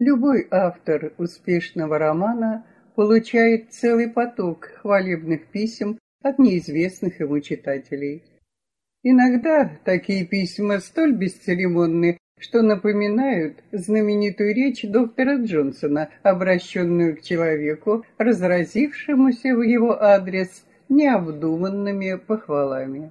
Любой автор успешного романа получает целый поток хвалебных писем от неизвестных ему читателей. Иногда такие письма столь бесцеремонны, что напоминают знаменитую речь доктора Джонсона, обращенную к человеку, разразившемуся в его адрес необдуманными похвалами.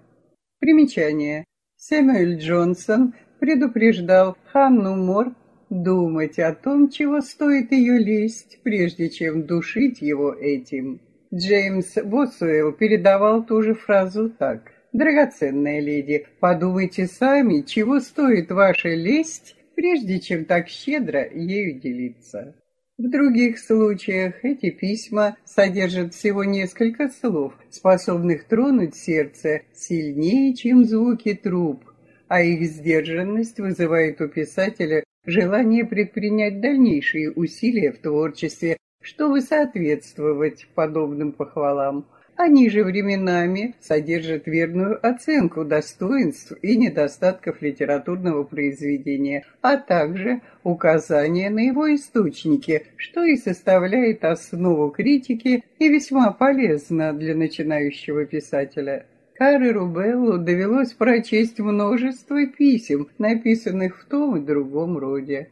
Примечание. Сэмюэль Джонсон предупреждал Ханну Мор думать о том, чего стоит ее лесть, прежде чем душить его этим. Джеймс Босуэлл передавал ту же фразу так. «Драгоценная леди, подумайте сами, чего стоит ваша лесть, прежде чем так щедро ею делиться». В других случаях эти письма содержат всего несколько слов, способных тронуть сердце сильнее, чем звуки труб, а их сдержанность вызывает у писателя желание предпринять дальнейшие усилия в творчестве, чтобы соответствовать подобным похвалам. Они же временами содержат верную оценку достоинств и недостатков литературного произведения, а также указание на его источники, что и составляет основу критики и весьма полезно для начинающего писателя. Каре Рубеллу довелось прочесть множество писем, написанных в том и другом роде.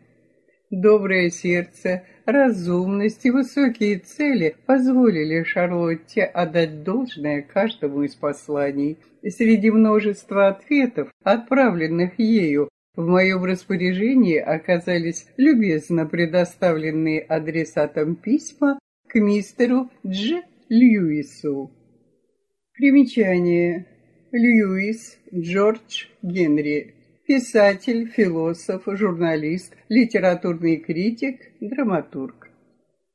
Доброе сердце, разумность и высокие цели позволили Шарлотте отдать должное каждому из посланий. Среди множества ответов, отправленных ею, в моем распоряжении оказались любезно предоставленные адресатом письма к мистеру Дж. Льюису. Примечание. Льюис Джордж Генри. Писатель, философ, журналист, литературный критик, драматург.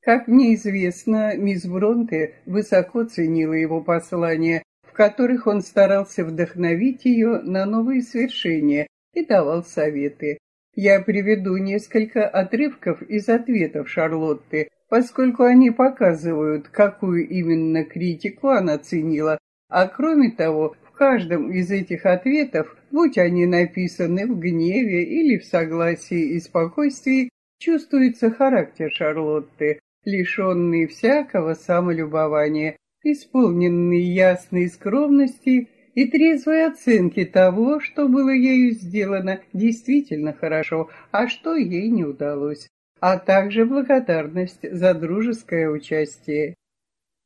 Как мне известно, мисс Бронте высоко ценила его послания, в которых он старался вдохновить ее на новые свершения и давал советы. Я приведу несколько отрывков из ответов Шарлотты, поскольку они показывают, какую именно критику она ценила а кроме того, в каждом из этих ответов, будь они написаны в гневе или в согласии и спокойствии, чувствуется характер Шарлотты, лишенный всякого самолюбования, исполненный ясной скромности и трезвой оценки того, что было ею сделано действительно хорошо, а что ей не удалось, а также благодарность за дружеское участие.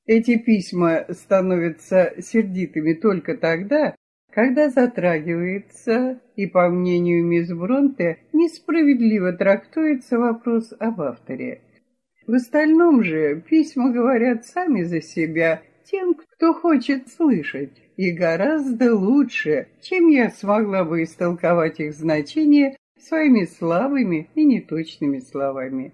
Эти письма становятся сердитыми только тогда, когда затрагивается, и, по мнению мисс Бронте, несправедливо трактуется вопрос об авторе. В остальном же письма говорят сами за себя тем, кто хочет слышать, и гораздо лучше, чем я смогла бы истолковать их значение своими слабыми и неточными словами.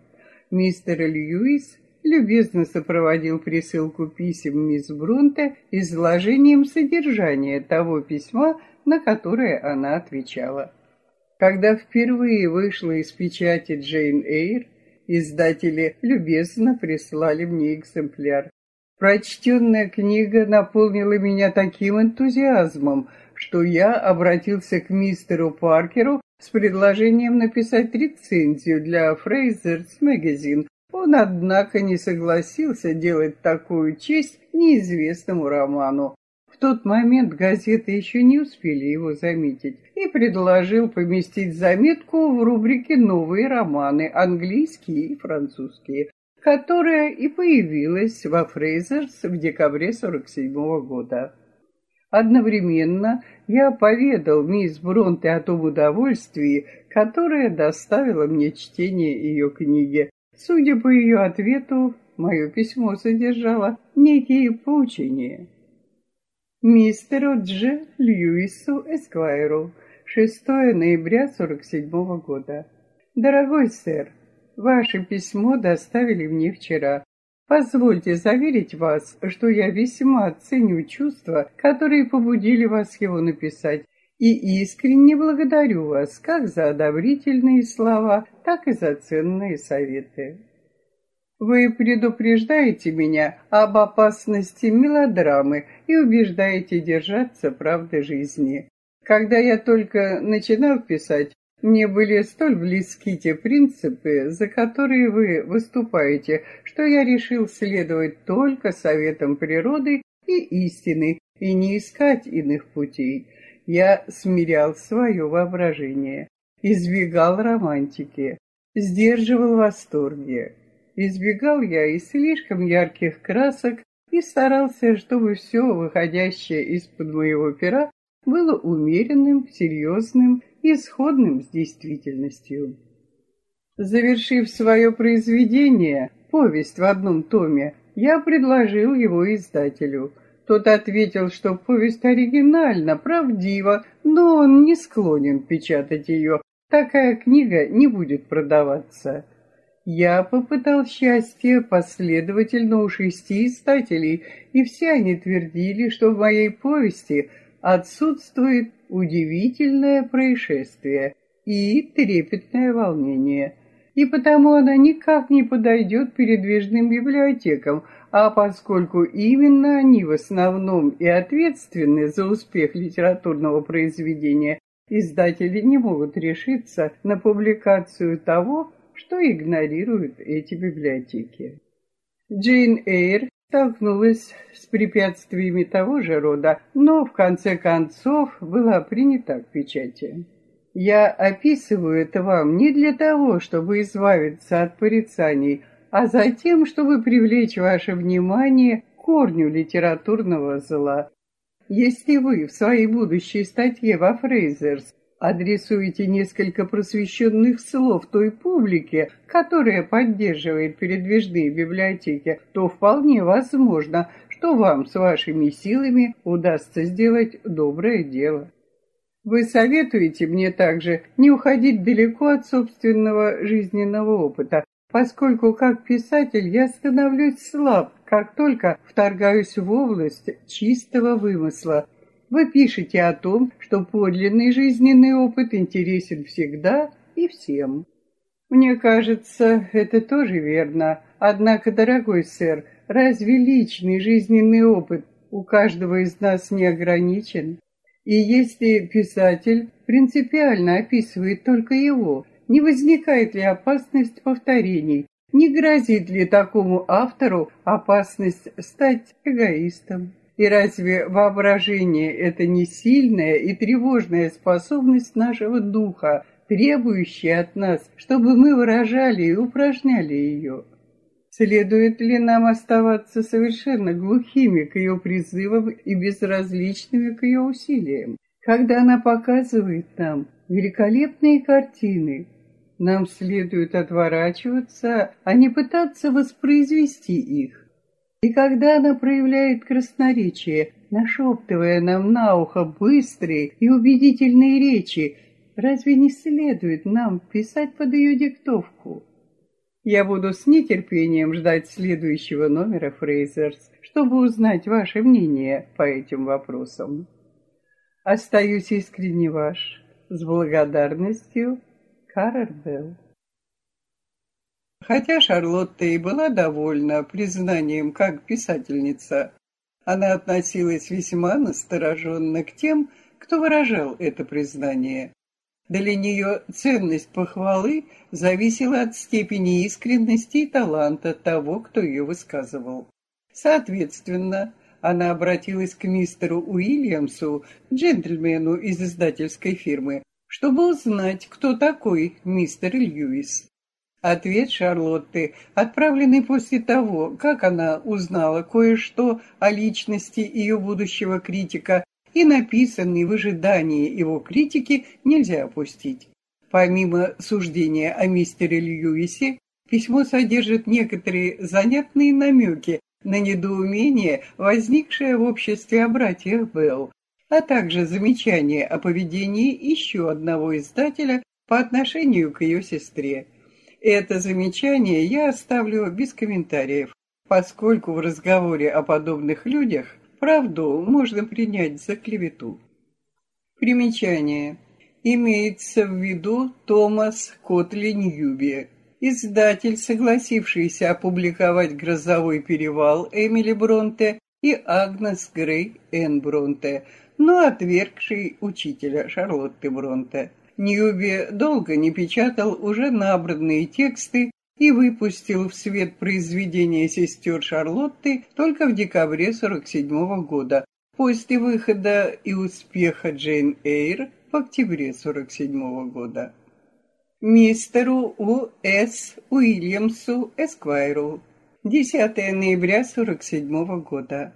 Мистер Льюис любезно сопроводил присылку писем мисс Брунте изложением содержания того письма, на которое она отвечала. Когда впервые вышла из печати Джейн Эйр, издатели любезно прислали мне экземпляр. Прочтенная книга наполнила меня таким энтузиазмом, что я обратился к мистеру Паркеру с предложением написать рецензию для Фрейзерс Magazine он, однако, не согласился делать такую честь неизвестному роману. В тот момент газеты еще не успели его заметить и предложил поместить заметку в рубрике «Новые романы» английские и французские, которая и появилась во Фрейзерс в декабре 47 -го года. Одновременно я поведал мисс Бронте о том удовольствии, которое доставило мне чтение ее книги, Судя по ее ответу, мое письмо содержало некие поучения. Мистеру Дж. Льюису Эсквайру, 6 ноября 47 года. Дорогой сэр, ваше письмо доставили мне вчера. Позвольте заверить вас, что я весьма ценю чувства, которые побудили вас его написать, и искренне благодарю вас как за одобрительные слова, так и за ценные советы. Вы предупреждаете меня об опасности мелодрамы и убеждаете держаться правды жизни. Когда я только начинал писать, Мне были столь близки те принципы, за которые вы выступаете, что я решил следовать только советам природы и истины и не искать иных путей. Я смирял свое воображение, избегал романтики, сдерживал восторги. Избегал я и слишком ярких красок и старался, чтобы все, выходящее из-под моего пера, было умеренным, серьезным и сходным с действительностью. Завершив свое произведение, повесть в одном томе, я предложил его издателю. Тот ответил, что повесть оригинальна, правдива, но он не склонен печатать ее. Такая книга не будет продаваться. Я попытал счастье последовательно у шести издателей, и все они твердили, что в моей повести отсутствует удивительное происшествие и трепетное волнение, и потому она никак не подойдет передвижным библиотекам, а поскольку именно они в основном и ответственны за успех литературного произведения, издатели не могут решиться на публикацию того, что игнорируют эти библиотеки. Джейн Эйр столкнулась с препятствиями того же рода, но в конце концов была принята к печати. Я описываю это вам не для того, чтобы избавиться от порицаний, а за тем, чтобы привлечь ваше внимание к корню литературного зла. Если вы в своей будущей статье во Фрейзерс адресуете несколько просвещенных слов той публике, которая поддерживает передвижные библиотеки, то вполне возможно, что вам с вашими силами удастся сделать доброе дело. Вы советуете мне также не уходить далеко от собственного жизненного опыта, поскольку как писатель я становлюсь слаб, как только вторгаюсь в область чистого вымысла, вы пишете о том, что подлинный жизненный опыт интересен всегда и всем. Мне кажется, это тоже верно. Однако, дорогой сэр, разве личный жизненный опыт у каждого из нас не ограничен? И если писатель принципиально описывает только его, не возникает ли опасность повторений? Не грозит ли такому автору опасность стать эгоистом? И разве воображение — это не сильная и тревожная способность нашего духа, требующая от нас, чтобы мы выражали и упражняли ее? Следует ли нам оставаться совершенно глухими к ее призывам и безразличными к ее усилиям? Когда она показывает нам великолепные картины, нам следует отворачиваться, а не пытаться воспроизвести их. И когда она проявляет красноречие, нашептывая нам на ухо быстрые и убедительные речи, разве не следует нам писать под ее диктовку? Я буду с нетерпением ждать следующего номера Фрейзерс, чтобы узнать ваше мнение по этим вопросам. Остаюсь искренне ваш, с благодарностью, Каррербелл. Хотя Шарлотта и была довольна признанием как писательница, она относилась весьма настороженно к тем, кто выражал это признание. Для нее ценность похвалы зависела от степени искренности и таланта того, кто ее высказывал. Соответственно, она обратилась к мистеру Уильямсу, джентльмену из издательской фирмы, чтобы узнать, кто такой мистер Льюис. Ответ Шарлотты, отправленный после того, как она узнала кое-что о личности ее будущего критика, и написанный в ожидании его критики, нельзя опустить. Помимо суждения о мистере Льюисе, письмо содержит некоторые занятные намеки на недоумение, возникшее в обществе о братьях Белл, а также замечание о поведении еще одного издателя по отношению к ее сестре. Это замечание я оставлю без комментариев, поскольку в разговоре о подобных людях правду можно принять за клевету. Примечание. Имеется в виду Томас Котли Ньюби, издатель, согласившийся опубликовать «Грозовой перевал» Эмили Бронте и Агнес Грей Энн Бронте, но отвергший учителя Шарлотты Бронте. Ньюби долго не печатал уже набранные тексты и выпустил в свет произведение сестер Шарлотты только в декабре 47 года, после выхода и успеха Джейн Эйр в октябре 47 года. Мистеру У. С. Уильямсу Эсквайру 10 ноября 47 года.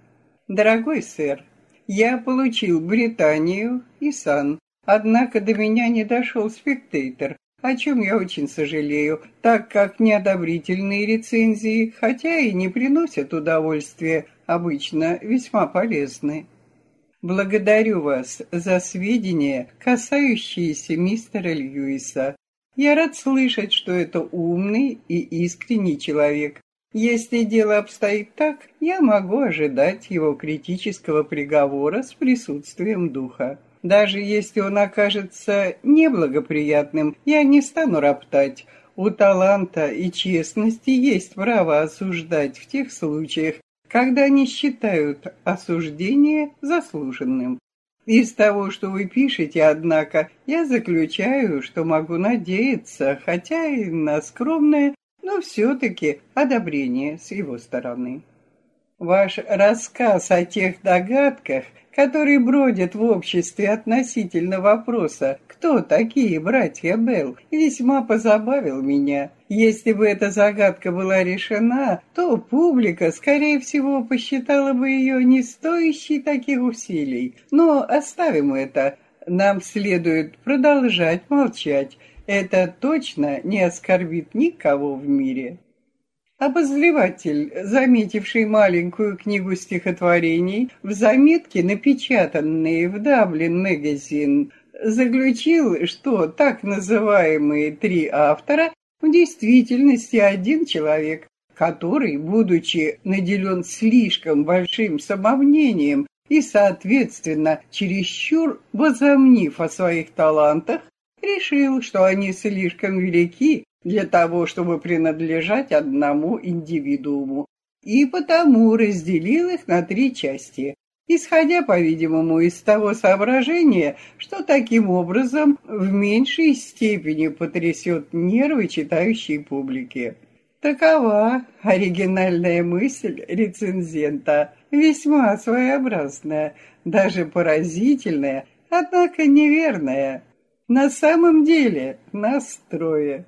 Дорогой сэр, я получил Британию и Сан, однако до меня не дошел спектейтор, о чем я очень сожалею, так как неодобрительные рецензии, хотя и не приносят удовольствия, обычно весьма полезны. Благодарю вас за сведения, касающиеся мистера Льюиса. Я рад слышать, что это умный и искренний человек. Если дело обстоит так, я могу ожидать его критического приговора с присутствием духа. Даже если он окажется неблагоприятным, я не стану роптать. У таланта и честности есть право осуждать в тех случаях, когда они считают осуждение заслуженным. Из того, что вы пишете, однако, я заключаю, что могу надеяться, хотя и на скромное, но все-таки одобрение с его стороны. Ваш рассказ о тех догадках, которые бродят в обществе относительно вопроса, кто такие братья Белл, весьма позабавил меня. Если бы эта загадка была решена, то публика, скорее всего, посчитала бы ее не стоящей таких усилий. Но оставим это. Нам следует продолжать молчать. Это точно не оскорбит никого в мире. Обозреватель, заметивший маленькую книгу стихотворений, в заметке, напечатанные в Даблин Магазин, заключил, что так называемые три автора в действительности один человек, который, будучи наделен слишком большим самомнением и, соответственно, чересчур возомнив о своих талантах, решил, что они слишком велики для того, чтобы принадлежать одному индивидууму, и потому разделил их на три части, исходя, по-видимому, из того соображения, что таким образом в меньшей степени потрясет нервы читающей публики. Такова оригинальная мысль рецензента, весьма своеобразная, даже поразительная, однако неверная. На самом деле настрое.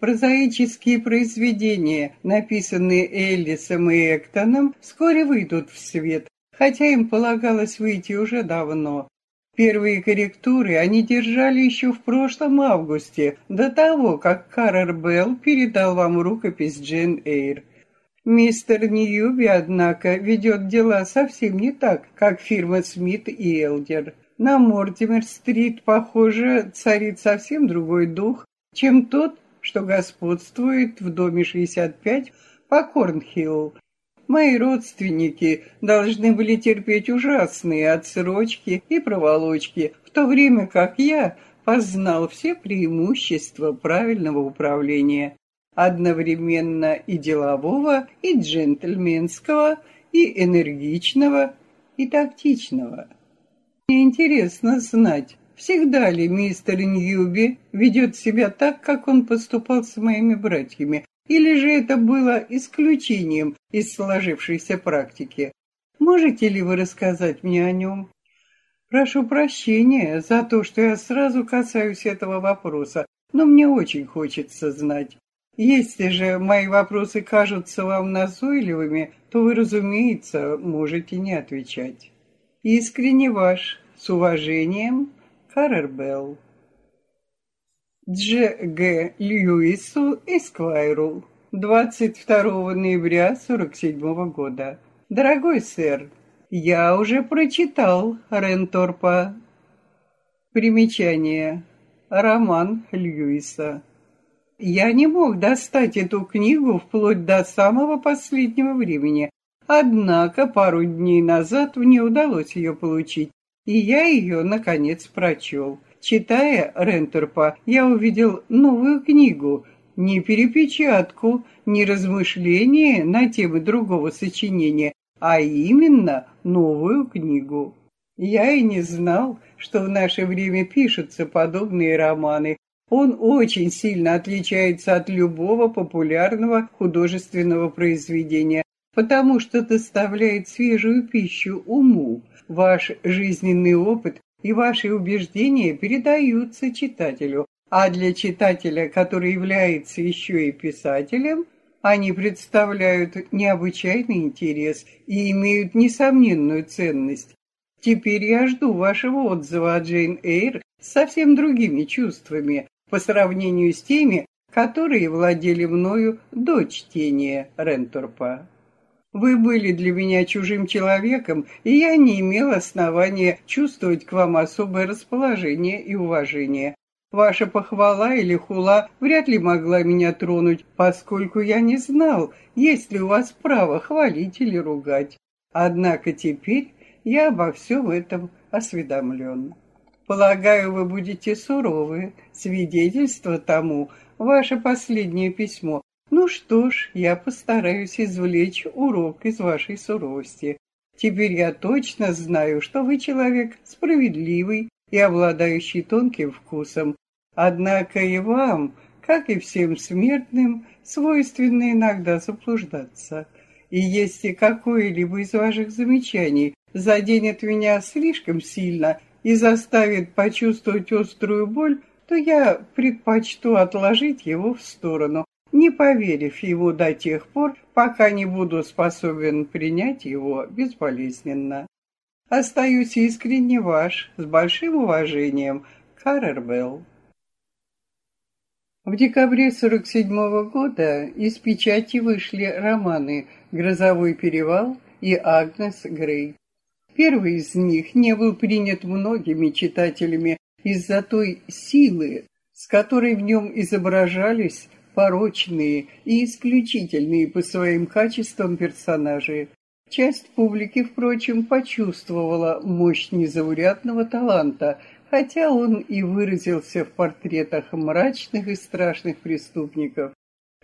Прозаические произведения, написанные Эллисом и Эктоном, вскоре выйдут в свет, хотя им полагалось выйти уже давно. Первые корректуры они держали еще в прошлом августе, до того, как Каррер Белл передал вам рукопись Джейн Эйр. Мистер Ньюби, однако, ведет дела совсем не так, как фирма Смит и Элдер. На Мортимер-стрит, похоже, царит совсем другой дух, чем тот, что господствует в доме 65 по Корнхилл. Мои родственники должны были терпеть ужасные отсрочки и проволочки, в то время как я познал все преимущества правильного управления, одновременно и делового, и джентльменского, и энергичного, и тактичного. Мне интересно знать, Всегда ли мистер Ньюби ведет себя так, как он поступал с моими братьями, или же это было исключением из сложившейся практики? Можете ли вы рассказать мне о нем? Прошу прощения за то, что я сразу касаюсь этого вопроса, но мне очень хочется знать. Если же мои вопросы кажутся вам назойливыми, то вы, разумеется, можете не отвечать. Искренне ваш, с уважением, Харрербелл. Дж. Г. Льюису Эсквайру. 22 ноября 47 года. Дорогой сэр, я уже прочитал Ренторпа. Примечание. Роман Льюиса. Я не мог достать эту книгу вплоть до самого последнего времени, однако пару дней назад мне удалось ее получить, и я ее, наконец, прочел. Читая Рентерпа, я увидел новую книгу, не перепечатку, не размышления на темы другого сочинения, а именно новую книгу. Я и не знал, что в наше время пишутся подобные романы. Он очень сильно отличается от любого популярного художественного произведения, потому что доставляет свежую пищу уму. Ваш жизненный опыт и ваши убеждения передаются читателю, а для читателя, который является еще и писателем, они представляют необычайный интерес и имеют несомненную ценность. Теперь я жду вашего отзыва о Джейн Эйр с совсем другими чувствами по сравнению с теми, которые владели мною до чтения Ренторпа. Вы были для меня чужим человеком, и я не имел основания чувствовать к вам особое расположение и уважение. Ваша похвала или хула вряд ли могла меня тронуть, поскольку я не знал, есть ли у вас право хвалить или ругать. Однако теперь я обо всем этом осведомлен. Полагаю, вы будете суровы. Свидетельство тому ваше последнее письмо. Ну что ж, я постараюсь извлечь урок из вашей суровости. Теперь я точно знаю, что вы человек справедливый и обладающий тонким вкусом, Однако и вам, как и всем смертным, свойственно иногда заблуждаться. И если какое-либо из ваших замечаний заденет меня слишком сильно и заставит почувствовать острую боль, то я предпочту отложить его в сторону, не поверив ему до тех пор, пока не буду способен принять его безболезненно. Остаюсь искренне ваш, с большим уважением, Каррербелл. В декабре 47 -го года из печати вышли романы «Грозовой перевал» и «Агнес Грей». Первый из них не был принят многими читателями из-за той силы, с которой в нем изображались порочные и исключительные по своим качествам персонажи. Часть публики, впрочем, почувствовала мощь незаурядного таланта – хотя он и выразился в портретах мрачных и страшных преступников.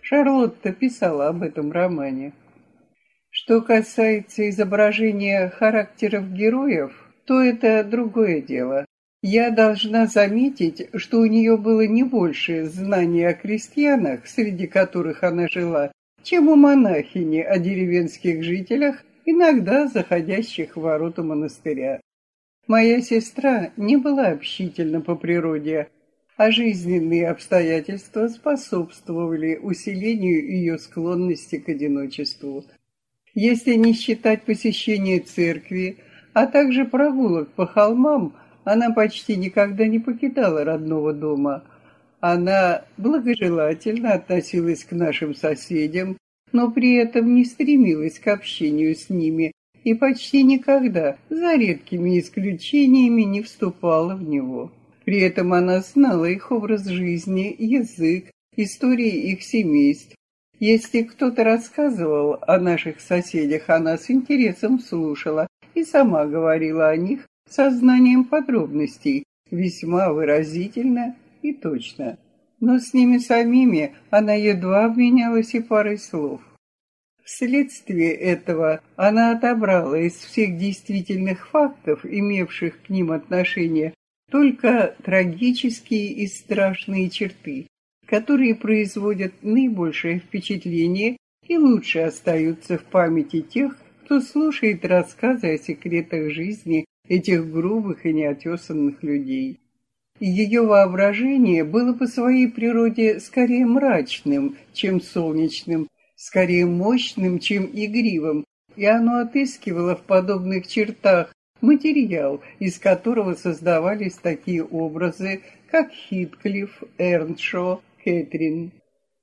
Шарлотта писала об этом романе. Что касается изображения характеров героев, то это другое дело. Я должна заметить, что у нее было не больше знаний о крестьянах, среди которых она жила, чем у монахини о деревенских жителях, иногда заходящих в ворота монастыря. Моя сестра не была общительна по природе, а жизненные обстоятельства способствовали усилению ее склонности к одиночеству. Если не считать посещения церкви, а также прогулок по холмам, она почти никогда не покидала родного дома. Она благожелательно относилась к нашим соседям, но при этом не стремилась к общению с ними, и почти никогда, за редкими исключениями, не вступала в него. При этом она знала их образ жизни, язык, истории их семейств. Если кто-то рассказывал о наших соседях, она с интересом слушала и сама говорила о них со знанием подробностей, весьма выразительно и точно. Но с ними самими она едва обменялась и парой слов. Вследствие этого она отобрала из всех действительных фактов, имевших к ним отношение, только трагические и страшные черты, которые производят наибольшее впечатление и лучше остаются в памяти тех, кто слушает рассказы о секретах жизни этих грубых и неотесанных людей. Ее воображение было по своей природе скорее мрачным, чем солнечным, скорее мощным, чем игривым, и оно отыскивало в подобных чертах материал, из которого создавались такие образы, как Хитклифф, Эрншо, Кэтрин.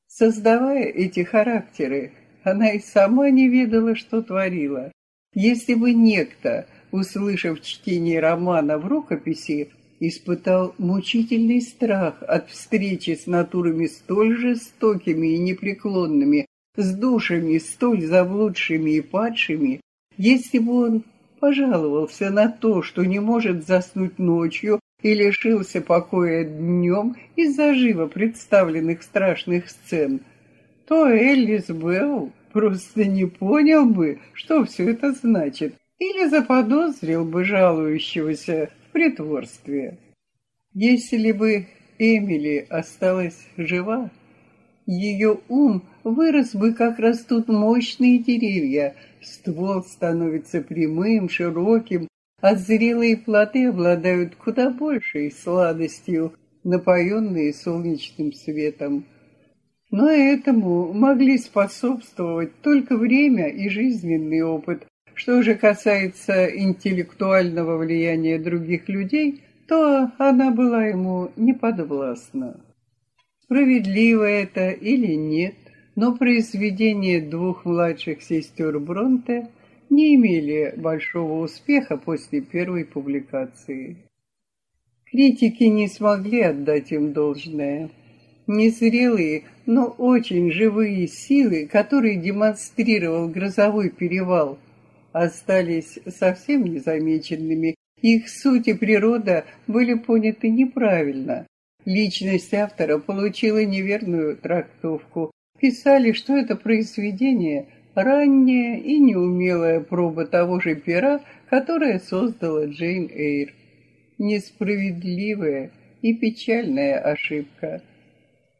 Создавая эти характеры, она и сама не ведала, что творила. Если бы некто, услышав чтение романа в рукописи, испытал мучительный страх от встречи с натурами столь жестокими и непреклонными, с душами столь заблудшими и падшими, если бы он пожаловался на то, что не может заснуть ночью и лишился покоя днем из-за живо представленных страшных сцен, то Эллис Белл просто не понял бы, что все это значит, или заподозрил бы жалующегося в притворстве. Если бы Эмили осталась жива, ее ум вырос бы, как растут мощные деревья, ствол становится прямым, широким, а зрелые плоды обладают куда большей сладостью, напоенные солнечным светом. Но этому могли способствовать только время и жизненный опыт. Что же касается интеллектуального влияния других людей, то она была ему неподвластна. Справедливо это или нет, но произведения двух младших сестер Бронте не имели большого успеха после первой публикации. Критики не смогли отдать им должное. Незрелые, но очень живые силы, которые демонстрировал грозовой перевал, остались совсем незамеченными. Их суть и природа были поняты неправильно. Личность автора получила неверную трактовку. Писали, что это произведение – ранняя и неумелая проба того же пера, которое создала Джейн Эйр. Несправедливая и печальная ошибка.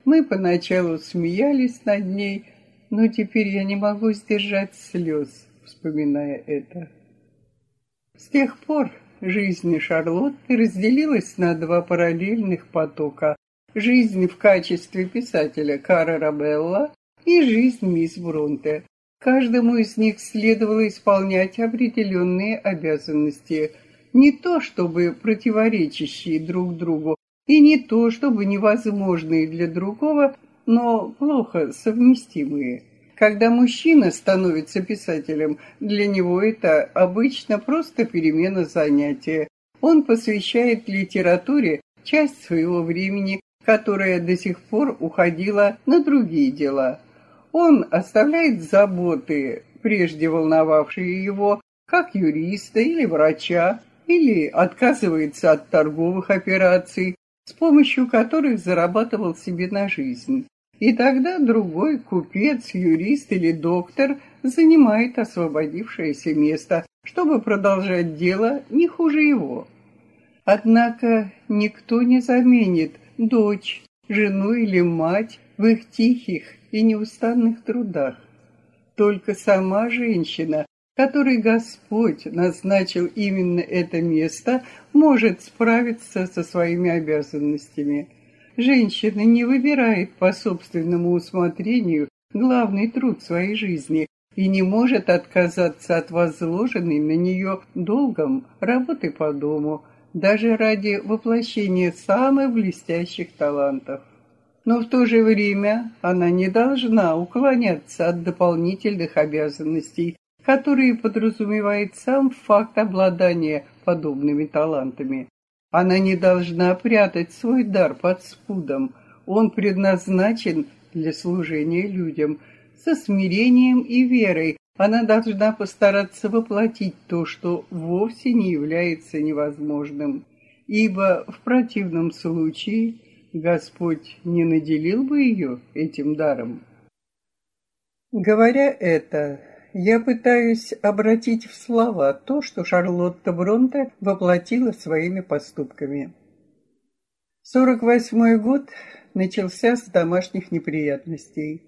Мы поначалу смеялись над ней, но теперь я не могу сдержать слез, вспоминая это. С тех пор Жизнь Шарлотты разделилась на два параллельных потока. Жизнь в качестве писателя Кара Рабелла и жизнь мисс Бронте. Каждому из них следовало исполнять определенные обязанности, не то чтобы противоречащие друг другу, и не то чтобы невозможные для другого, но плохо совместимые. Когда мужчина становится писателем, для него это обычно просто перемена занятия. Он посвящает литературе часть своего времени, которая до сих пор уходила на другие дела. Он оставляет заботы, прежде волновавшие его, как юриста или врача, или отказывается от торговых операций, с помощью которых зарабатывал себе на жизнь. И тогда другой купец, юрист или доктор занимает освободившееся место, чтобы продолжать дело не хуже его. Однако никто не заменит дочь, жену или мать в их тихих и неустанных трудах. Только сама женщина, которой Господь назначил именно это место, может справиться со своими обязанностями – Женщина не выбирает по собственному усмотрению главный труд своей жизни и не может отказаться от возложенной на нее долгом работы по дому, даже ради воплощения самых блестящих талантов. Но в то же время она не должна уклоняться от дополнительных обязанностей, которые подразумевает сам факт обладания подобными талантами. Она не должна прятать свой дар под спудом. Он предназначен для служения людям. Со смирением и верой она должна постараться воплотить то, что вовсе не является невозможным. Ибо в противном случае Господь не наделил бы ее этим даром. Говоря это, я пытаюсь обратить в слова то, что Шарлотта Бронте воплотила своими поступками. 48 год начался с домашних неприятностей.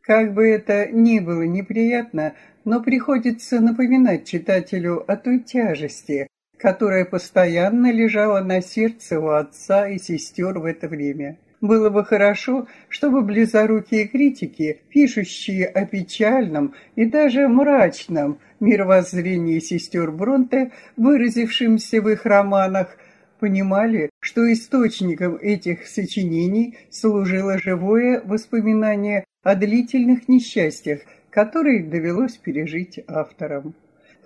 Как бы это ни было неприятно, но приходится напоминать читателю о той тяжести, которая постоянно лежала на сердце у отца и сестер в это время. Было бы хорошо, чтобы близорукие критики, пишущие о печальном и даже мрачном мировоззрении сестер Бронте, выразившимся в их романах, понимали, что источником этих сочинений служило живое воспоминание о длительных несчастьях, которые довелось пережить авторам.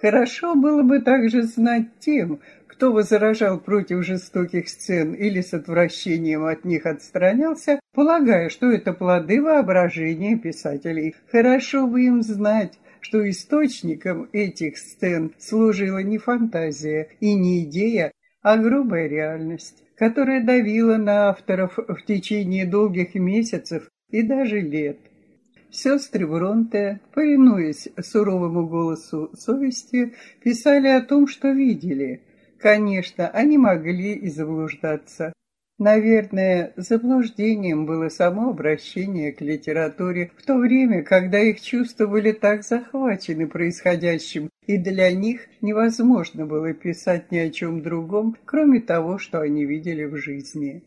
Хорошо было бы также знать тем, кто возражал против жестоких сцен или с отвращением от них отстранялся, полагая, что это плоды воображения писателей. Хорошо бы им знать, что источником этих сцен служила не фантазия и не идея, а грубая реальность, которая давила на авторов в течение долгих месяцев и даже лет. Сестры Бронте, повинуясь суровому голосу совести, писали о том, что видели – Конечно, они могли и заблуждаться. Наверное, заблуждением было само обращение к литературе в то время, когда их чувства были так захвачены происходящим, и для них невозможно было писать ни о чем другом, кроме того, что они видели в жизни.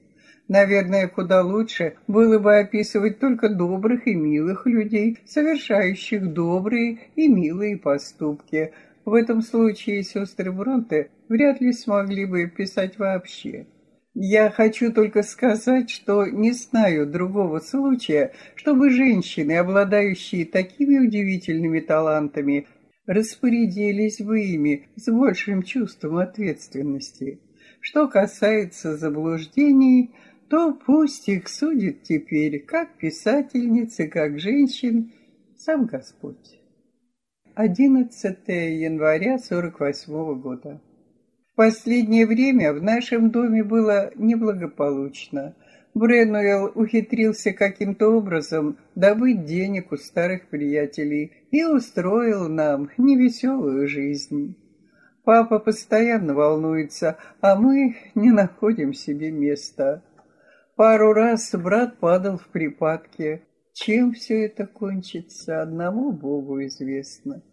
Наверное, куда лучше было бы описывать только добрых и милых людей, совершающих добрые и милые поступки. В этом случае сестры Бронте вряд ли смогли бы писать вообще. Я хочу только сказать, что не знаю другого случая, чтобы женщины, обладающие такими удивительными талантами, распорядились бы ими с большим чувством ответственности. Что касается заблуждений, то пусть их судит теперь как писательницы, как женщин, сам Господь. 11 января 48 года. Последнее время в нашем доме было неблагополучно. Бренуэлл ухитрился каким-то образом добыть денег у старых приятелей и устроил нам невеселую жизнь. Папа постоянно волнуется, а мы не находим себе места. Пару раз брат падал в припадке. Чем все это кончится, одному Богу известно.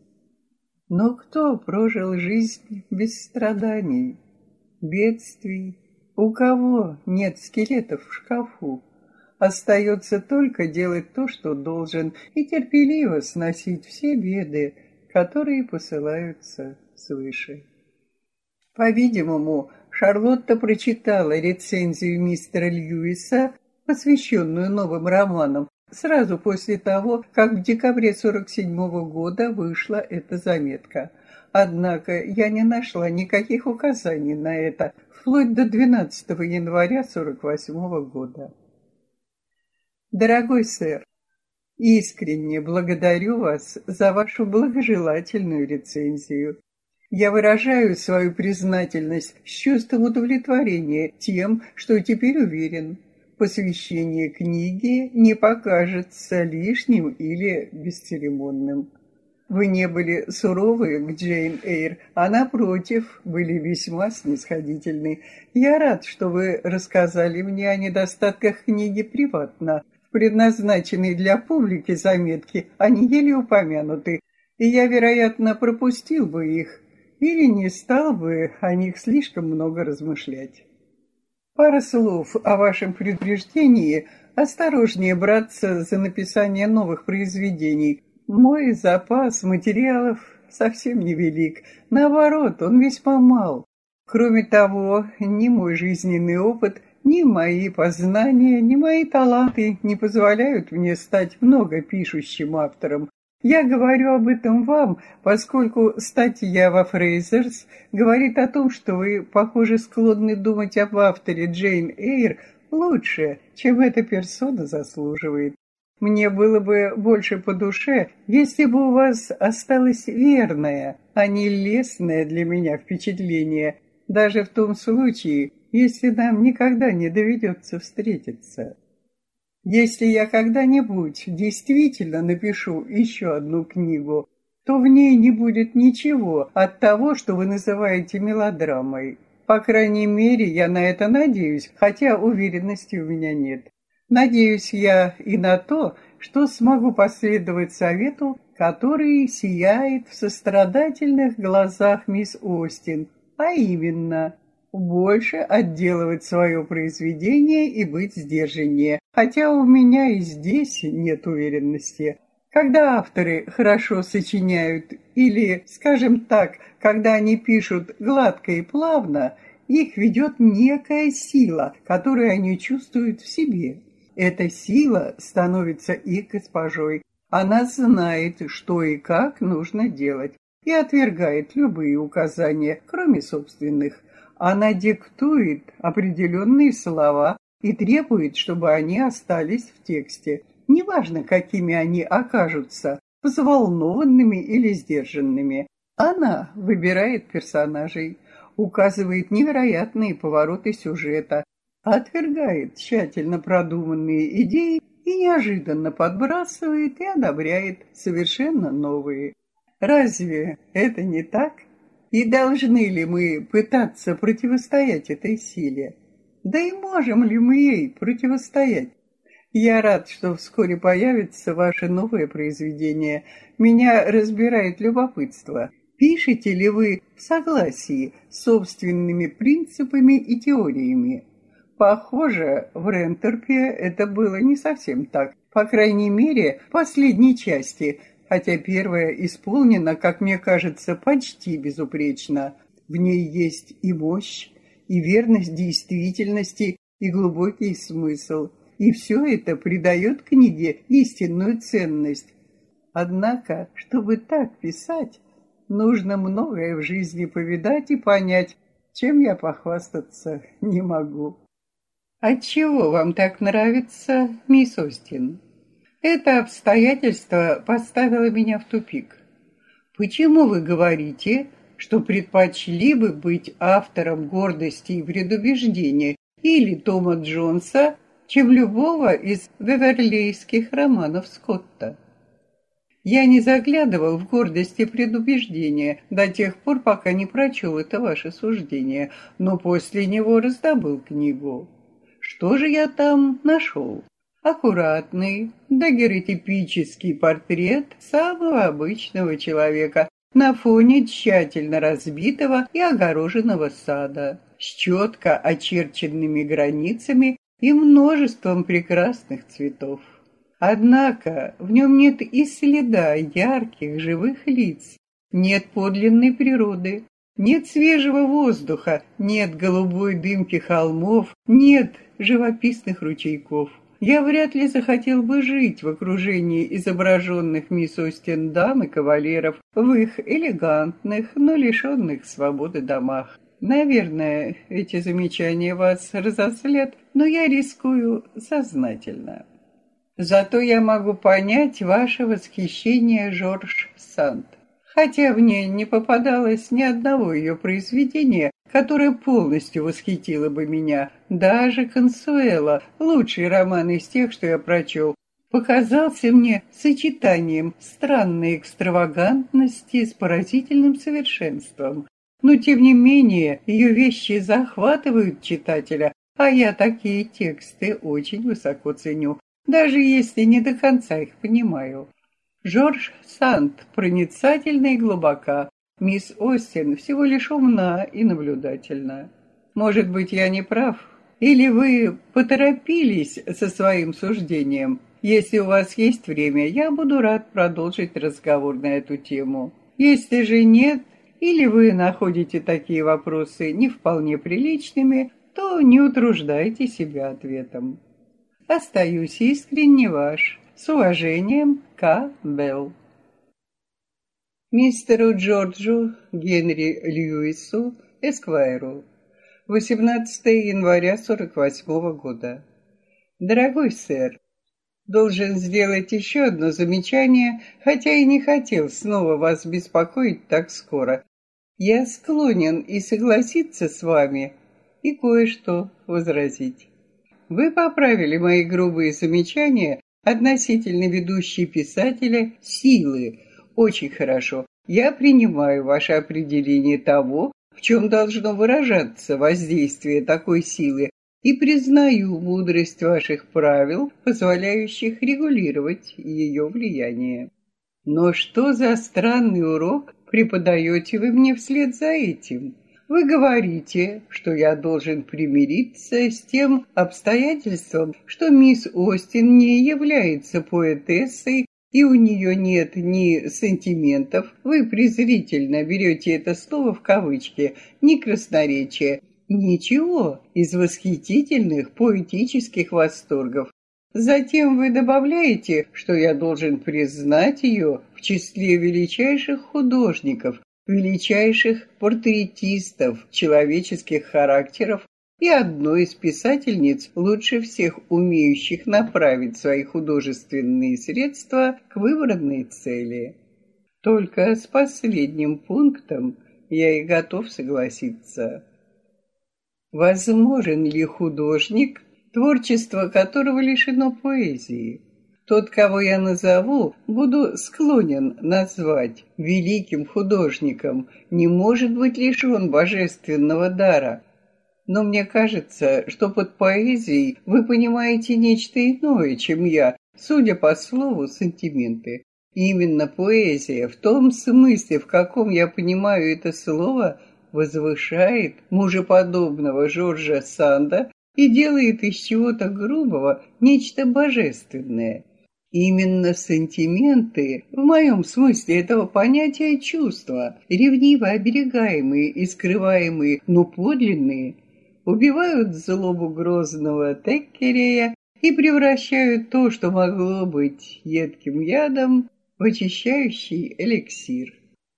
Но кто прожил жизнь без страданий, бедствий? У кого нет скелетов в шкафу? Остается только делать то, что должен, и терпеливо сносить все беды, которые посылаются свыше. По-видимому, Шарлотта прочитала рецензию мистера Льюиса, посвященную новым романам, сразу после того, как в декабре 47 -го года вышла эта заметка. Однако я не нашла никаких указаний на это вплоть до 12 января 48 -го года. Дорогой сэр, искренне благодарю вас за вашу благожелательную рецензию. Я выражаю свою признательность с чувством удовлетворения тем, что теперь уверен, посвящение книги не покажется лишним или бесцеремонным. Вы не были суровы к Джейн Эйр, а напротив, были весьма снисходительны. Я рад, что вы рассказали мне о недостатках книги приватно. Предназначенные для публики заметки, они еле упомянуты, и я, вероятно, пропустил бы их или не стал бы о них слишком много размышлять. Пара слов о вашем предупреждении. Осторожнее браться за написание новых произведений. Мой запас материалов совсем невелик. Наоборот, он весьма мал. Кроме того, ни мой жизненный опыт, ни мои познания, ни мои таланты не позволяют мне стать многопишущим автором. Я говорю об этом вам, поскольку статья во Фрейзерс говорит о том, что вы, похоже, склонны думать об авторе Джейн Эйр лучше, чем эта персона заслуживает. Мне было бы больше по душе, если бы у вас осталось верное, а не лестное для меня впечатление, даже в том случае, если нам никогда не доведется встретиться. Если я когда-нибудь действительно напишу еще одну книгу, то в ней не будет ничего от того, что вы называете мелодрамой. По крайней мере, я на это надеюсь, хотя уверенности у меня нет. Надеюсь я и на то, что смогу последовать совету, который сияет в сострадательных глазах мисс Остин, а именно больше отделывать свое произведение и быть сдержаннее, хотя у меня и здесь нет уверенности. Когда авторы хорошо сочиняют, или, скажем так, когда они пишут гладко и плавно, их ведет некая сила, которую они чувствуют в себе. Эта сила становится их госпожой. Она знает, что и как нужно делать, и отвергает любые указания, кроме собственных. Она диктует определенные слова и требует, чтобы они остались в тексте. Неважно, какими они окажутся, взволнованными или сдержанными. Она выбирает персонажей, указывает невероятные повороты сюжета, отвергает тщательно продуманные идеи и неожиданно подбрасывает и одобряет совершенно новые. Разве это не так? И должны ли мы пытаться противостоять этой силе? Да и можем ли мы ей противостоять? Я рад, что вскоре появится ваше новое произведение. Меня разбирает любопытство. Пишете ли вы в согласии с собственными принципами и теориями? Похоже, в Рентерпе это было не совсем так. По крайней мере, в последней части, хотя первая исполнена, как мне кажется, почти безупречно. В ней есть и мощь, и верность действительности, и глубокий смысл. И все это придает книге истинную ценность. Однако, чтобы так писать, Нужно многое в жизни повидать и понять, чем я похвастаться не могу. Отчего вам так нравится мисс Остин? Это обстоятельство поставило меня в тупик. Почему вы говорите, что предпочли бы быть автором гордости и предубеждения или Тома Джонса, чем любого из веверлейских романов Скотта? Я не заглядывал в гордость и предубеждение до тех пор, пока не прочел это ваше суждение, но после него раздобыл книгу. Что же я там нашел? Аккуратный, дагеротипический портрет самого обычного человека на фоне тщательно разбитого и огороженного сада, с четко очерченными границами и множеством прекрасных цветов. Однако в нем нет и следа ярких живых лиц, нет подлинной природы, нет свежего воздуха, нет голубой дымки холмов, нет живописных ручейков. Я вряд ли захотел бы жить в окружении изображенных мисс Остин дам и кавалеров в их элегантных, но лишенных свободы домах. Наверное, эти замечания вас разозлят, но я рискую сознательно. Зато я могу понять ваше восхищение Жорж Санд. Хотя в ней не попадалось ни одного ее произведения, которое полностью восхитило бы меня. Даже «Консуэла», лучший роман из тех, что я прочел, показался мне сочетанием странной экстравагантности с поразительным совершенством. Но, тем не менее, ее вещи захватывают читателя, а я такие тексты очень высоко ценю даже если не до конца их понимаю. Жорж Санд проницательна и глубока, мисс Остин всего лишь умна и наблюдательна. Может быть, я не прав? Или вы поторопились со своим суждением? Если у вас есть время, я буду рад продолжить разговор на эту тему. Если же нет, или вы находите такие вопросы не вполне приличными, то не утруждайте себя ответом. Остаюсь искренне ваш. С уважением, К. Белл. Мистеру Джорджу Генри Льюису, Эсквайру. 18 января 48 года. Дорогой сэр, должен сделать еще одно замечание, хотя и не хотел снова вас беспокоить так скоро. Я склонен и согласиться с вами, и кое-что возразить. Вы поправили мои грубые замечания относительно ведущей писателя силы. Очень хорошо. Я принимаю ваше определение того, в чем должно выражаться воздействие такой силы, и признаю мудрость ваших правил, позволяющих регулировать ее влияние. Но что за странный урок преподаете вы мне вслед за этим? Вы говорите, что я должен примириться с тем обстоятельством, что мисс Остин не является поэтессой и у нее нет ни сантиментов, вы презрительно берете это слово в кавычки, ни красноречия, ничего из восхитительных поэтических восторгов. Затем вы добавляете, что я должен признать ее в числе величайших художников, величайших портретистов человеческих характеров и одной из писательниц, лучше всех умеющих направить свои художественные средства к выбранной цели. Только с последним пунктом я и готов согласиться. Возможен ли художник, творчество которого лишено поэзии? Тот, кого я назову, буду склонен назвать великим художником, не может быть лишен божественного дара. Но мне кажется, что под поэзией вы понимаете нечто иное, чем я, судя по слову «сантименты». Именно поэзия, в том смысле, в каком я понимаю это слово, возвышает мужеподобного Жоржа Санда и делает из чего-то грубого нечто божественное. Именно сантименты, в моем смысле этого понятия чувства, ревниво оберегаемые и скрываемые, но подлинные, убивают злобу грозного Теккерея и превращают то, что могло быть едким ядом, в очищающий эликсир.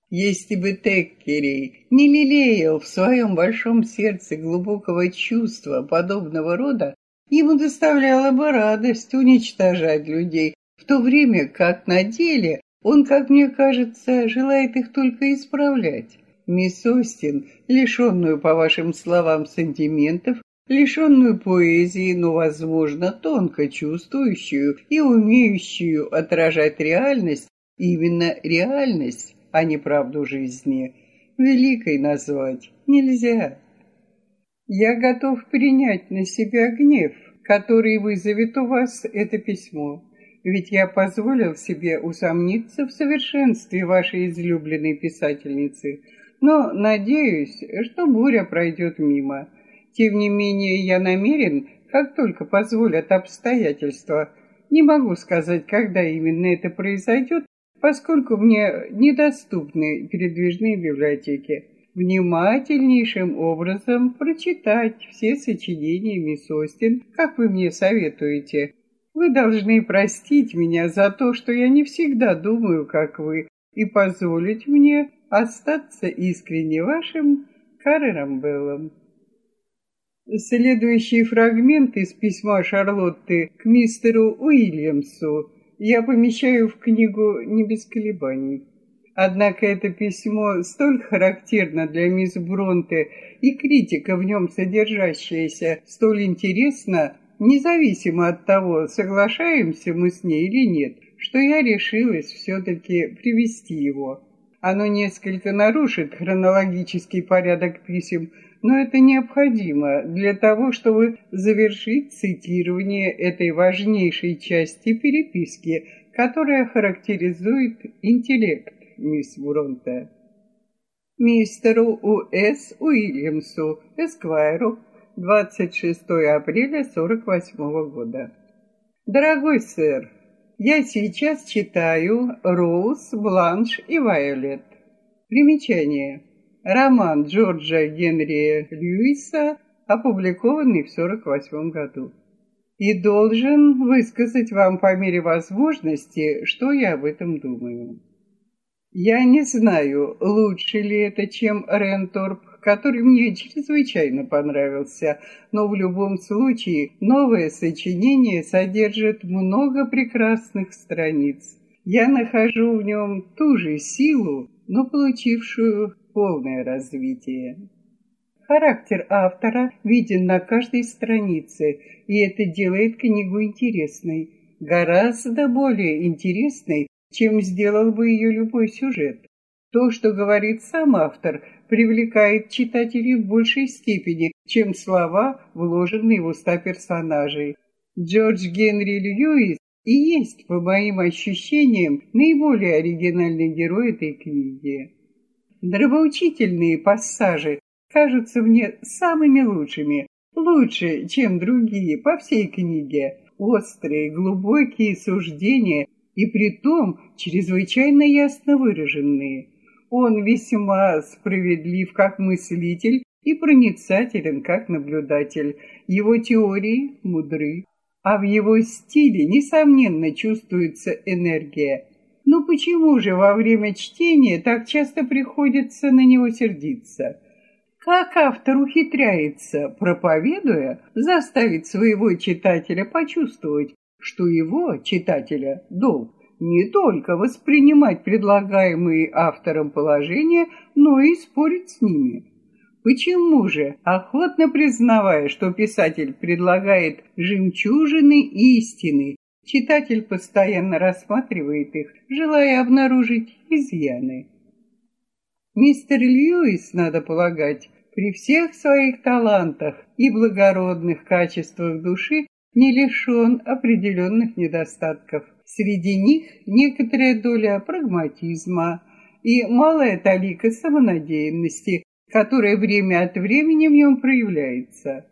Если бы Теккерей не лелеял в своем большом сердце глубокого чувства подобного рода, ему доставляло бы радость уничтожать людей, в то время как на деле он, как мне кажется, желает их только исправлять. Мисс Остин, лишенную, по вашим словам, сантиментов, лишенную поэзии, но, возможно, тонко чувствующую и умеющую отражать реальность, именно реальность, а не правду жизни, великой назвать нельзя. Я готов принять на себя гнев, который вызовет у вас это письмо, ведь я позволил себе усомниться в совершенстве вашей излюбленной писательницы, но надеюсь, что буря пройдет мимо. Тем не менее, я намерен, как только позволят обстоятельства, не могу сказать, когда именно это произойдет, поскольку мне недоступны передвижные библиотеки, внимательнейшим образом прочитать все сочинения мисс Остин, как вы мне советуете. Вы должны простить меня за то, что я не всегда думаю, как вы, и позволить мне остаться искренне вашим Каррером Беллом. Следующий фрагмент из письма Шарлотты к мистеру Уильямсу я помещаю в книгу не без колебаний. Однако это письмо столь характерно для мисс Бронте и критика в нем содержащаяся столь интересна, независимо от того, соглашаемся мы с ней или нет, что я решилась все-таки привести его. Оно несколько нарушит хронологический порядок писем, но это необходимо для того, чтобы завершить цитирование этой важнейшей части переписки, которая характеризует интеллект мисс Буронте. Мистеру У.С. Уильямсу, Эсквайру, 26 апреля 48 года. Дорогой сэр, я сейчас читаю «Роуз», «Бланш» и «Вайолет». Примечание. Роман Джорджа Генри Льюиса, опубликованный в 1948 году. И должен высказать вам по мере возможности, что я об этом думаю. Я не знаю, лучше ли это, чем Ренторп, который мне чрезвычайно понравился, но в любом случае новое сочинение содержит много прекрасных страниц. Я нахожу в нем ту же силу, но получившую полное развитие. Характер автора виден на каждой странице, и это делает книгу интересной, гораздо более интересной, чем сделал бы ее любой сюжет. То, что говорит сам автор, привлекает читателей в большей степени, чем слова, вложенные в уста персонажей. Джордж Генри Льюис и есть, по моим ощущениям, наиболее оригинальный герой этой книги. Нравоучительные пассажи кажутся мне самыми лучшими, лучше, чем другие по всей книге. Острые, глубокие суждения и притом чрезвычайно ясно выраженные. Он весьма справедлив как мыслитель и проницателен как наблюдатель. Его теории мудры, а в его стиле, несомненно, чувствуется энергия. Но почему же во время чтения так часто приходится на него сердиться? Как автор ухитряется, проповедуя, заставить своего читателя почувствовать, что его, читателя, долг не только воспринимать предлагаемые автором положения, но и спорить с ними. Почему же, охотно признавая, что писатель предлагает жемчужины истины, Читатель постоянно рассматривает их, желая обнаружить изъяны. Мистер Льюис, надо полагать, при всех своих талантах и благородных качествах души не лишен определенных недостатков. Среди них некоторая доля прагматизма и малая талика самонадеянности, которая время от времени в нем проявляется.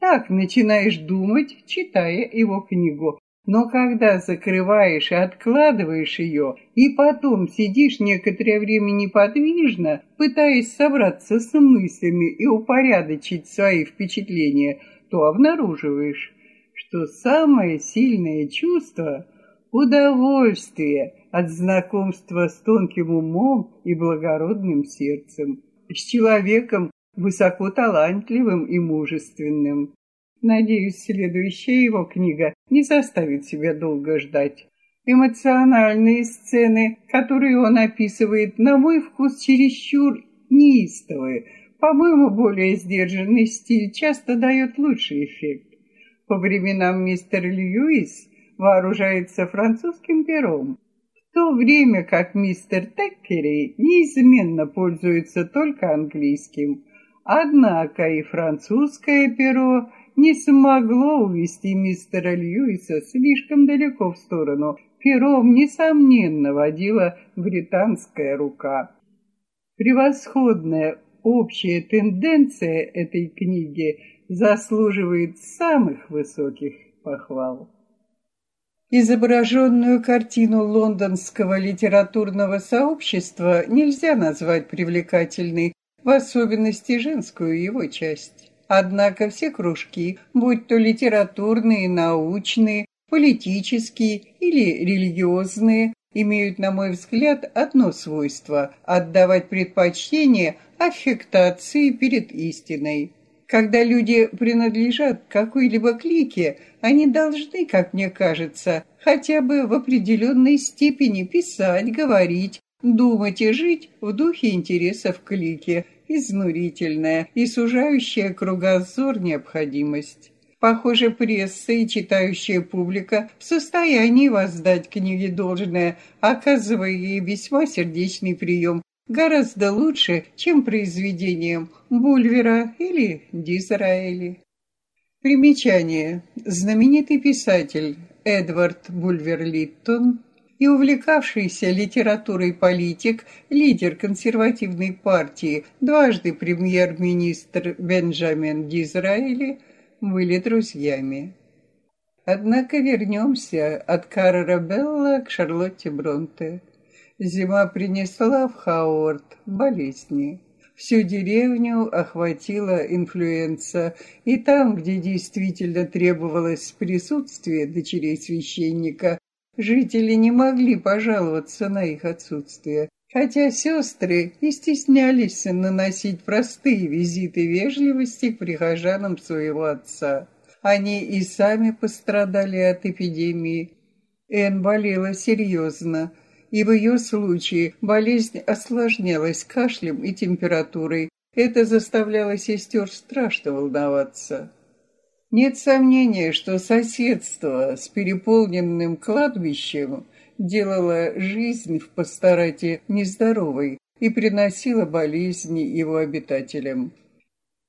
Так начинаешь думать, читая его книгу, но когда закрываешь и откладываешь ее, и потом сидишь некоторое время неподвижно, пытаясь собраться с мыслями и упорядочить свои впечатления, то обнаруживаешь, что самое сильное чувство – удовольствие от знакомства с тонким умом и благородным сердцем, с человеком высоко талантливым и мужественным. Надеюсь, следующая его книга не заставит себя долго ждать. Эмоциональные сцены, которые он описывает, на мой вкус чересчур неистовые. По-моему, более сдержанный стиль часто дает лучший эффект. По временам мистер Льюис вооружается французским пером, в то время как мистер Теккери неизменно пользуется только английским. Однако и французское перо не смогло увести мистера Льюиса слишком далеко в сторону. Пером, несомненно, водила британская рука. Превосходная общая тенденция этой книги заслуживает самых высоких похвал. Изображенную картину лондонского литературного сообщества нельзя назвать привлекательной, в особенности женскую его часть. Однако все кружки, будь то литературные, научные, политические или религиозные, имеют, на мой взгляд, одно свойство – отдавать предпочтение аффектации перед истиной. Когда люди принадлежат какой-либо клике, они должны, как мне кажется, хотя бы в определенной степени писать, говорить, думать и жить в духе интересов клики, изнурительная и сужающая кругозор необходимость. Похоже, пресса и читающая публика в состоянии воздать книге должное, оказывая ей весьма сердечный прием, гораздо лучше, чем произведением Бульвера или Дизраэли. Примечание. Знаменитый писатель Эдвард Бульвер-Литтон и увлекавшийся литературой политик, лидер консервативной партии, дважды премьер-министр Бенджамин Дизраэли, были друзьями. Однако вернемся от Каррера Белла к Шарлотте Бронте. Зима принесла в Хаорт болезни. Всю деревню охватила инфлюенса, и там, где действительно требовалось присутствие дочерей священника, Жители не могли пожаловаться на их отсутствие, хотя сестры и стеснялись наносить простые визиты вежливости к прихожанам своего отца. Они и сами пострадали от эпидемии. Эн болела серьезно, и в ее случае болезнь осложнялась кашлем и температурой. Это заставляло сестер страшно волноваться. Нет сомнения, что соседство с переполненным кладбищем делало жизнь в пасторате нездоровой и приносило болезни его обитателям.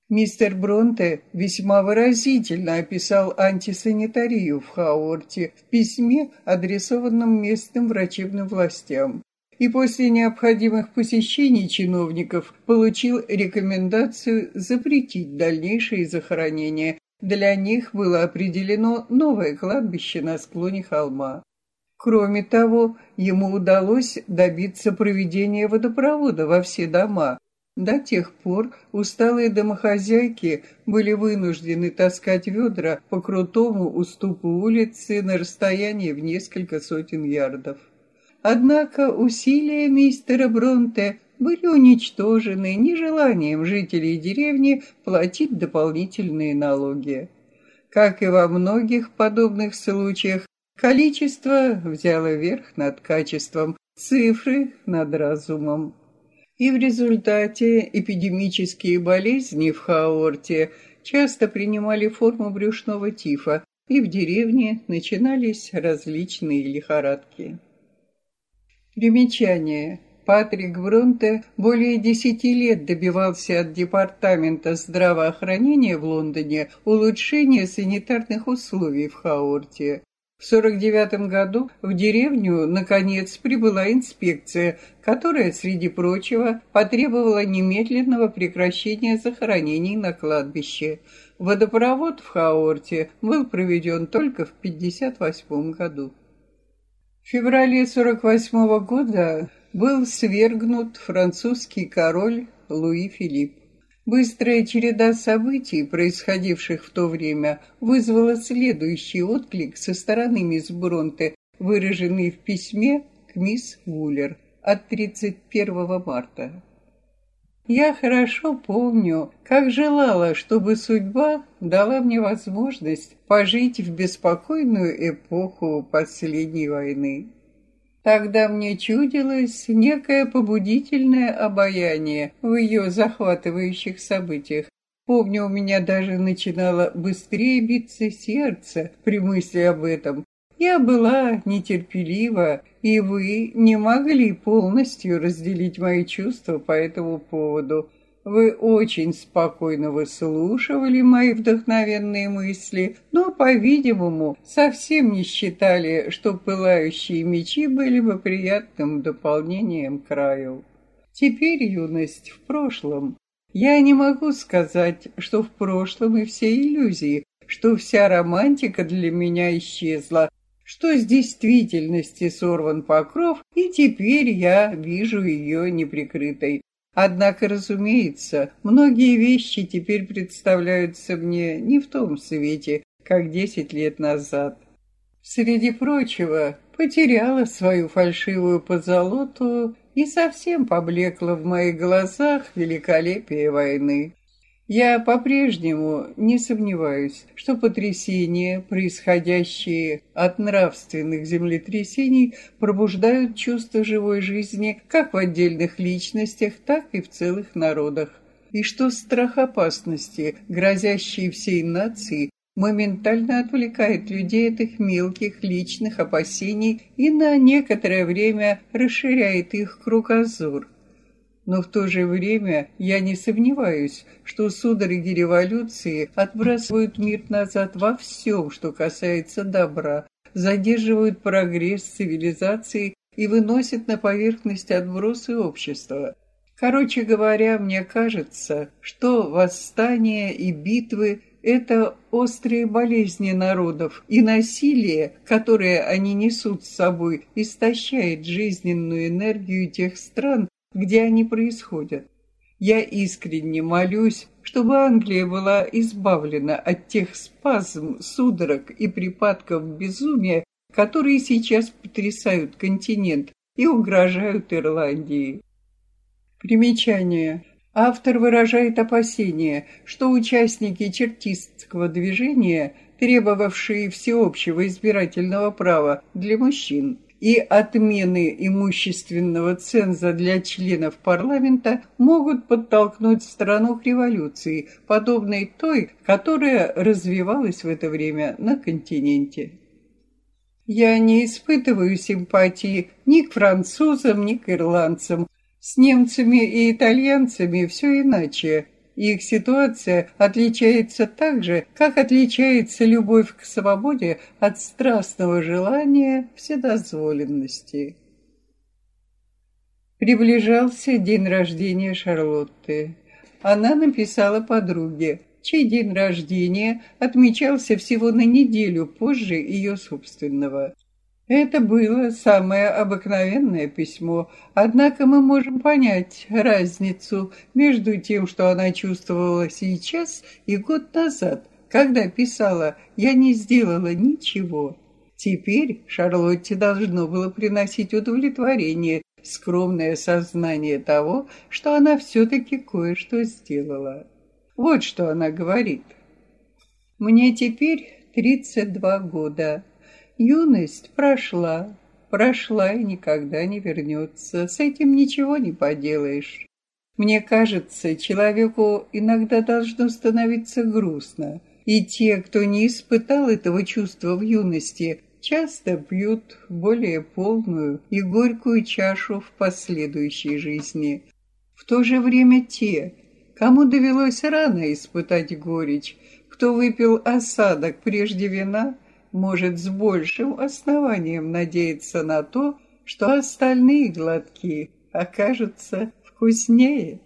Мистер Бронте весьма выразительно описал антисанитарию в Хаорте в письме, адресованном местным врачебным властям, и после необходимых посещений чиновников получил рекомендацию запретить дальнейшие захоронения для них было определено новое кладбище на склоне холма. Кроме того, ему удалось добиться проведения водопровода во все дома. До тех пор усталые домохозяйки были вынуждены таскать ведра по крутому уступу улицы на расстоянии в несколько сотен ярдов. Однако усилия мистера Бронте были уничтожены нежеланием жителей деревни платить дополнительные налоги. Как и во многих подобных случаях, количество взяло верх над качеством, цифры над разумом. И в результате эпидемические болезни в Хаорте часто принимали форму брюшного тифа, и в деревне начинались различные лихорадки. Примечание. Патрик Бронте более десяти лет добивался от Департамента здравоохранения в Лондоне улучшения санитарных условий в Хаорте. В 49 году в деревню, наконец, прибыла инспекция, которая, среди прочего, потребовала немедленного прекращения захоронений на кладбище. Водопровод в Хаорте был проведен только в 58 году. В феврале 48 года был свергнут французский король Луи Филипп. Быстрая череда событий, происходивших в то время, вызвала следующий отклик со стороны мисс Бронте, выраженный в письме к мисс Вуллер от 31 марта. Я хорошо помню, как желала, чтобы судьба дала мне возможность пожить в беспокойную эпоху последней войны. Тогда мне чудилось некое побудительное обаяние в ее захватывающих событиях. Помню, у меня даже начинало быстрее биться сердце при мысли об этом. Я была нетерпелива, и вы не могли полностью разделить мои чувства по этому поводу. Вы очень спокойно выслушивали мои вдохновенные мысли, но, по-видимому, совсем не считали, что пылающие мечи были бы приятным дополнением к краю. Теперь юность в прошлом. Я не могу сказать, что в прошлом и все иллюзии, что вся романтика для меня исчезла, что с действительности сорван покров, и теперь я вижу ее неприкрытой. Однако, разумеется, многие вещи теперь представляются мне не в том свете, как десять лет назад. Среди прочего, потеряла свою фальшивую позолоту и совсем поблекла в моих глазах великолепие войны. Я по-прежнему не сомневаюсь, что потрясения, происходящие от нравственных землетрясений, пробуждают чувство живой жизни как в отдельных личностях, так и в целых народах, и что страх опасности, грозящий всей нации, моментально отвлекает людей от их мелких личных опасений и на некоторое время расширяет их кругозор – но в то же время я не сомневаюсь, что судороги революции отбрасывают мир назад во всем, что касается добра, задерживают прогресс цивилизации и выносят на поверхность отбросы общества. Короче говоря, мне кажется, что восстания и битвы – это острые болезни народов, и насилие, которое они несут с собой, истощает жизненную энергию тех стран, где они происходят. Я искренне молюсь, чтобы Англия была избавлена от тех спазм, судорог и припадков безумия, которые сейчас потрясают континент и угрожают Ирландии. Примечание. Автор выражает опасение, что участники чертистского движения, требовавшие всеобщего избирательного права для мужчин, и отмены имущественного ценза для членов парламента могут подтолкнуть страну к революции, подобной той, которая развивалась в это время на континенте. Я не испытываю симпатии ни к французам, ни к ирландцам. С немцами и итальянцами все иначе. Их ситуация отличается так же, как отличается любовь к свободе от страстного желания вседозволенности. Приближался день рождения Шарлотты. Она написала подруге, чей день рождения отмечался всего на неделю позже ее собственного. Это было самое обыкновенное письмо, однако мы можем понять разницу между тем, что она чувствовала сейчас и год назад, когда писала «Я не сделала ничего». Теперь Шарлотте должно было приносить удовлетворение, скромное сознание того, что она все-таки кое-что сделала. Вот что она говорит. «Мне теперь 32 года». Юность прошла, прошла и никогда не вернется. С этим ничего не поделаешь. Мне кажется, человеку иногда должно становиться грустно, И те, кто не испытал этого чувства в юности, часто пьют более полную и горькую чашу в последующей жизни. В то же время те, кому довелось рано испытать горечь, кто выпил осадок прежде вина, может с большим основанием надеяться на то, что остальные глотки окажутся вкуснее.